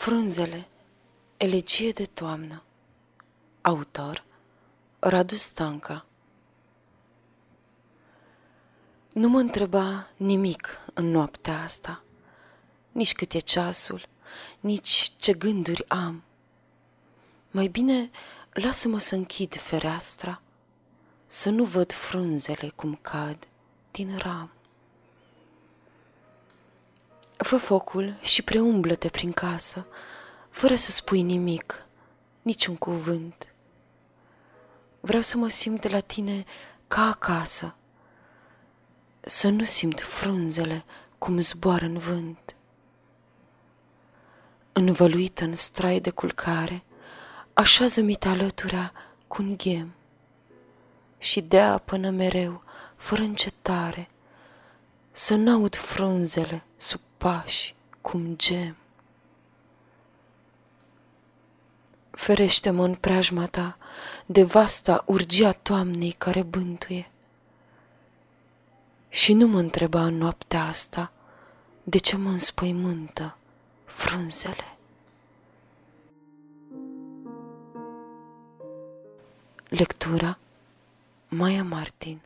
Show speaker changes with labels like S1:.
S1: Frunzele, elegie de toamnă Autor Radu Stanca Nu mă întreba nimic în noaptea asta, Nici cât e ceasul, nici ce gânduri am. Mai bine lasă-mă să închid fereastra, Să nu văd frunzele cum cad din ram. Fă focul și preumblă-te prin casă, fără să spui nimic, niciun cuvânt. Vreau să mă simt la tine ca acasă, să nu simt frunzele cum zboară în vânt. Învăluită în strai de culcare, așează-mi te alăturea cu un ghem și dea până mereu, fără încetare, să n-aud frunzele sub pași cum gem. Ferește-mă în preajma ta de vasta urgia toamnei care bântuie. Și nu mă întreba în noaptea asta de ce mă înspăimântă frunzele. Lectura Maya Martin